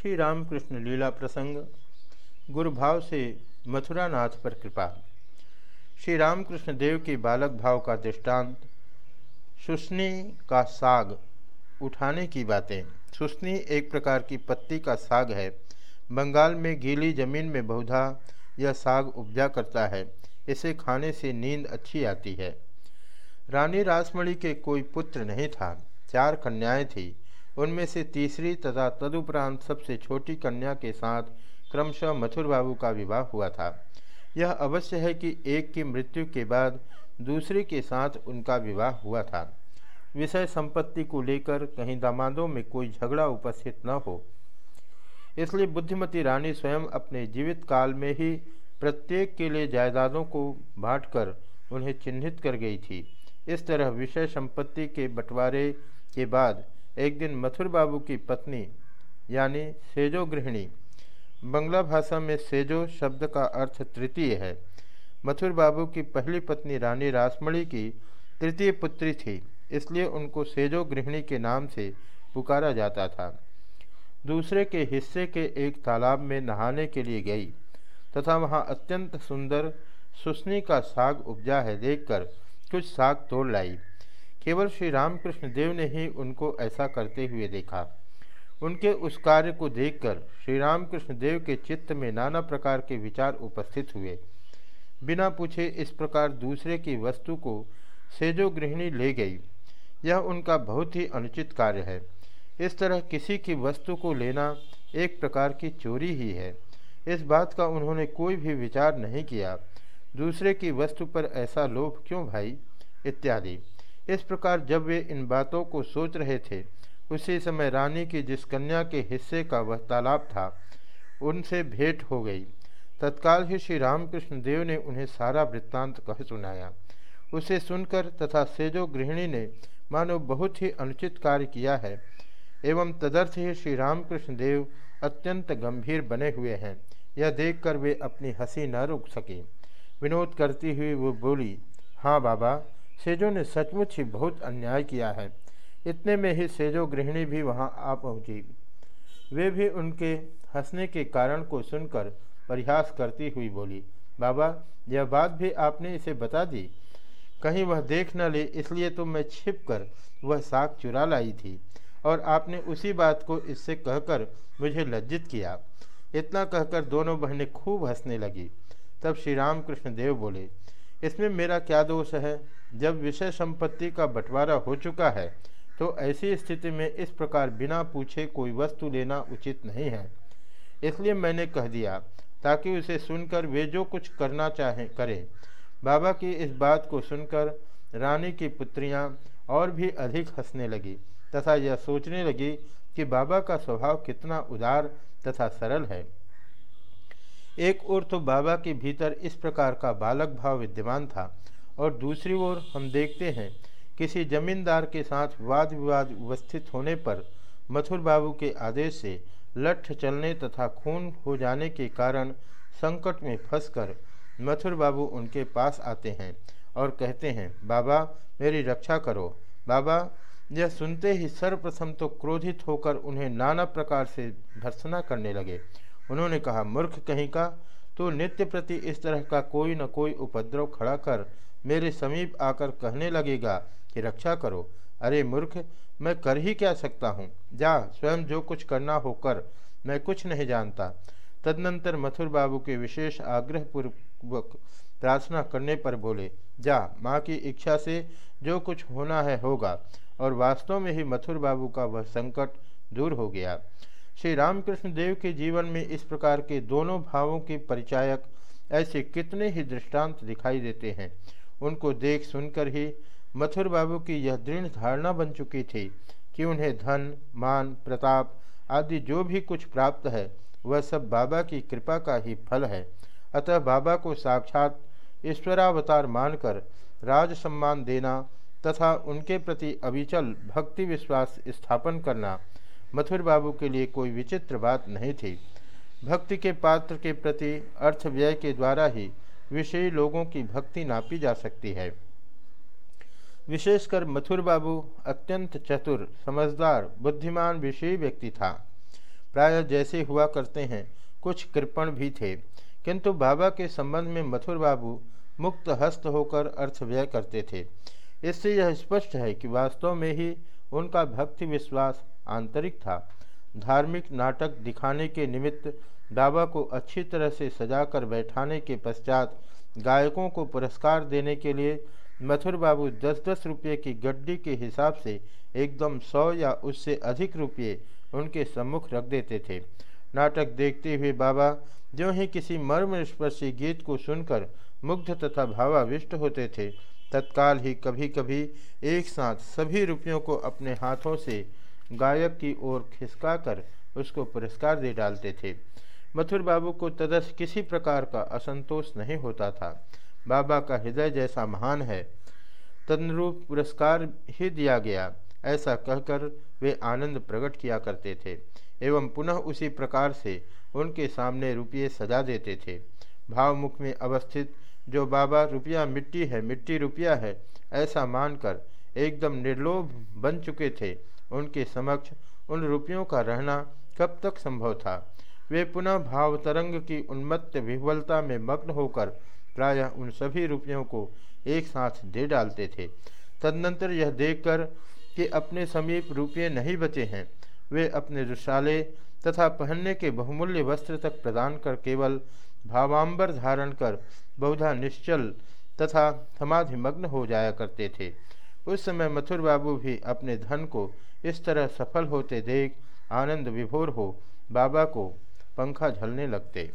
श्री रामकृष्ण लीला प्रसंग, गुरुभाव से मथुरानाथ पर कृपा। श्री रामकृष्ण देव के बालक भाव का दृष्टांत, सुस्नी का साग उठाने की बातें। सुस्नी एक प्रकार की पत्ती का साग है। बंगाल में गीली ज़मीन में बहुधा यह साग उपजा करता है। इसे खाने से नींद अच्छी आती है। रानी रासमणी के कोई पुत्र नहीं था। चार कन्याएँ थीं। उनमें से तीसरी तथा तदुपरांत सबसे छोटी कन्या के साथ क्रमशः मथुर बाबू का विवाह हुआ था। यह अवश्य है कि एक की मृत्यु के बाद दूसरे के साथ उनका विवाह हुआ था। विषय संपत्ति को लेकर कहीं दामादों में कोई झगड़ा उपस्थित न हो। इसलिए बुद्धिमती रानी स्वयं अपने जीवित काल में ही प्रत्येक के लिए जायदादों को बांटकर उन्हें चिन्हित कर गई थी। इस तरह विषय संपत्ति के बंटवारे के बाद एक दिन मथुर बाबू की पत्नी, यानी सेजो गृहिणी, बंगला भाषा में सेजो शब्द का अर्थ तृतीय है। मथुर बाबू की पहली पत्नी रानी रासमणी की तृतीय पुत्री थी, इसलिए उनको सेजो गृहिणी के नाम से पुकारा जाता था। दूसरे के हिस्से के एक तालाब में नहाने के लिए गई, तथा वहाँ अत्यंत सुंदर सुसनी का साग उपजा है देखकर कुछ साग तोड़ लाई। केवल श्री रामकृष्ण देव ने ही उनको ऐसा करते हुए देखा। उनके उस कार्य को देखकर श्री रामकृष्ण देव के चित्त में नाना प्रकार के विचार उपस्थित हुए। बिना पूछे इस प्रकार दूसरे की वस्तु को सेजो गृहिणी ले गई। यह उनका बहुत ही अनुचित कार्य है। इस तरह किसी की वस्तु को लेना एक प्रकार की चोरी ही है। इस बात का उन्होंने कोई भी विचार नहीं किया। दूसरे की वस्तु पर ऐसा लोभ क्यों भाई? इत्यादि। इस प्रकार जब वे इन बातों को सोच रहे थे, उसी समय रानी की जिस कन्या के हिस्से का वह तालाब था, उनसे भेंट हो गई। तत्काल ही श्री रामकृष्ण देव ने उन्हें सारा वृत्तांत कह सुनाया। उसे सुनकर तथा सेजो गृहिणी ने, मानो बहुत ही अनुचित कार्य किया है, एवं तदर्थ ही श्री रामकृष्ण देव अत्यंत गंभीर बने हुए हैं। यह देखकर वे अपनी हँसी न रुक सके। विनोद करती हुई वो बोली हाँ बाबा सेजो ने सचमुच ही बहुत अन्याय किया है। इतने में ही सेजो गृहिणी भी वहाँ आ पहुँची। वे भी उनके हंसने के कारण को सुनकर परिहास करती हुई बोली, बाबा, यह बात भी आपने इसे बता दी? कहीं वह देख न ले, इसलिए तो मैं छिप कर वह साग चुरा लाई थी और आपने उसी बात को इससे कहकर मुझे लज्जित किया। इतना कहकर दोनों बहनें खूब हंसने लगी। तब श्री राम कृष्ण देव बोले इसमें मेरा क्या दोष है? जब विषय संपत्ति का बंटवारा हो चुका है तो ऐसी स्थिति में इस प्रकार बिना पूछे कोई वस्तु लेना उचित नहीं है। इसलिए मैंने कह दिया, ताकि उसे सुनकर वे जो कुछ करना चाहें, करें। बाबा की इस बात को सुनकर रानी की पुत्रियाँ और भी अधिक हंसने लगी, तथा यह सोचने लगी कि बाबा का स्वभाव कितना उदार तथा सरल है। एक ओर तो बाबा के भीतर इस प्रकार का बालक भाव विद्यमान था और दूसरी ओर हम देखते हैं, किसी जमींदार के साथ वाद विवाद उपस्थित होने पर मथुर बाबू के आदेश से लठ चलने तथा खून हो जाने के कारण संकट में फंसकर मथुर बाबू उनके पास आते हैं और कहते हैं, बाबा, मेरी रक्षा करो। बाबा, यह सुनते ही सर्वप्रथम तो क्रोधित होकर उन्हें नाना प्रकार से भर्सना करने लगे। उन्होंने कहा, मूर्ख कहीं का तो नित्य प्रति इस तरह का कोई न कोई उपद्रव खड़ा कर मेरे समीप आकर कहने लगेगा कि रक्षा करो। अरे मूर्ख, मैं कर ही क्या सकता हूँ? जा, स्वयं जो कुछ करना हो कर। मैं कुछ नहीं जानता तदनंतर मथुर बाबू के विशेष आग्रहपूर्वक प्रार्थना करने पर बोले, जा, माँ की इच्छा से जो कुछ होना है होगा और वास्तव में ही मथुर बाबू का वह संकट दूर हो गया। श्री रामकृष्ण देव के जीवन में इस प्रकार के दोनों भावों के परिचायक ऐसे कितने ही दृष्टांत दिखाई देते हैं। उनको देख सुनकर ही मथुर बाबू की यह दृढ़ धारणा बन चुकी थी कि उन्हें धन, मान, प्रताप आदि जो भी कुछ प्राप्त है, वह सब बाबा की कृपा का ही फल है। अतः बाबा को साक्षात ईश्वरावतार मानकर राज सम्मान देना तथा उनके प्रति अविचल भक्ति विश्वास स्थापन करना मथुर बाबू के लिए कोई विचित्र बात नहीं थी। भक्ति के पात्र के प्रति अर्थ व्यय के द्वारा ही विषयी लोगों की भक्ति नापी जा सकती है। विशेषकर मथुर बाबू अत्यंत चतुर, समझदार, बुद्धिमान, विषयी व्यक्ति था। प्राय जैसे हुआ करते हैं, कुछ कृपण भी थे, किंतु बाबा के संबंध में मथुर बाबू मुक्त हस्त होकर अर्थ व्यय करते थे। इससे यह स्पष्ट है कि वास्तव में ही उनका भक्ति विश्वास आंतरिक था। धार्मिक नाटक दिखाने के निमित्त बाबा को अच्छी तरह से सजाकर बैठाने के पश्चात गायकों को पुरस्कार देने के लिए मथुर बाबू दस दस रुपये की गड्डी के हिसाब से एकदम सौ या उससे अधिक रुपये उनके सम्मुख रख देते थे। नाटक देखते हुए बाबा जो ही किसी मर्म स्पर्शी गीत को सुनकर मुग्ध तथा भावाविष्ट होते थे, तत्काल ही कभी कभी एक साथ सभी रुपयों को अपने हाथों से गायक की ओर खिसकाकर उसको पुरस्कार दे डालते थे। मथुर बाबू को तदस किसी प्रकार का असंतोष नहीं होता था। बाबा का हृदय जैसा महान है। तदनुरूप पुरस्कार ही दिया गया। ऐसा कहकर वे आनंद प्रकट किया करते थे एवं पुनः उसी प्रकार से उनके सामने रुपये सजा देते थे। भावमुख में अवस्थित, जो बाबा रुपया मिट्टी है, मिट्टी रुपया है, ऐसा मानकर एकदम निर्लोभ बन चुके थे। उनके समक्ष उन रुपयों का रहना कब तक संभव था? वे पुनः भाव तरंग की उन्मत्त विह्वलता में मग्न होकर प्रायः उन सभी रुपयों को एक साथ दे डालते थे। तदनंतर यह देखकर कि अपने समीप रुपये नहीं बचे हैं। वे अपने दुशाले तथा पहनने के बहुमूल्य वस्त्र तक प्रदान कर केवल भावांबर धारण कर बहुधा निश्चल तथा समाधिमग्न हो जाया करते थे। उस समय मथुर बाबू भी अपने धन को इस तरह सफल होते देख आनंद विभोर हो बाबा को पंखा झलने लगते।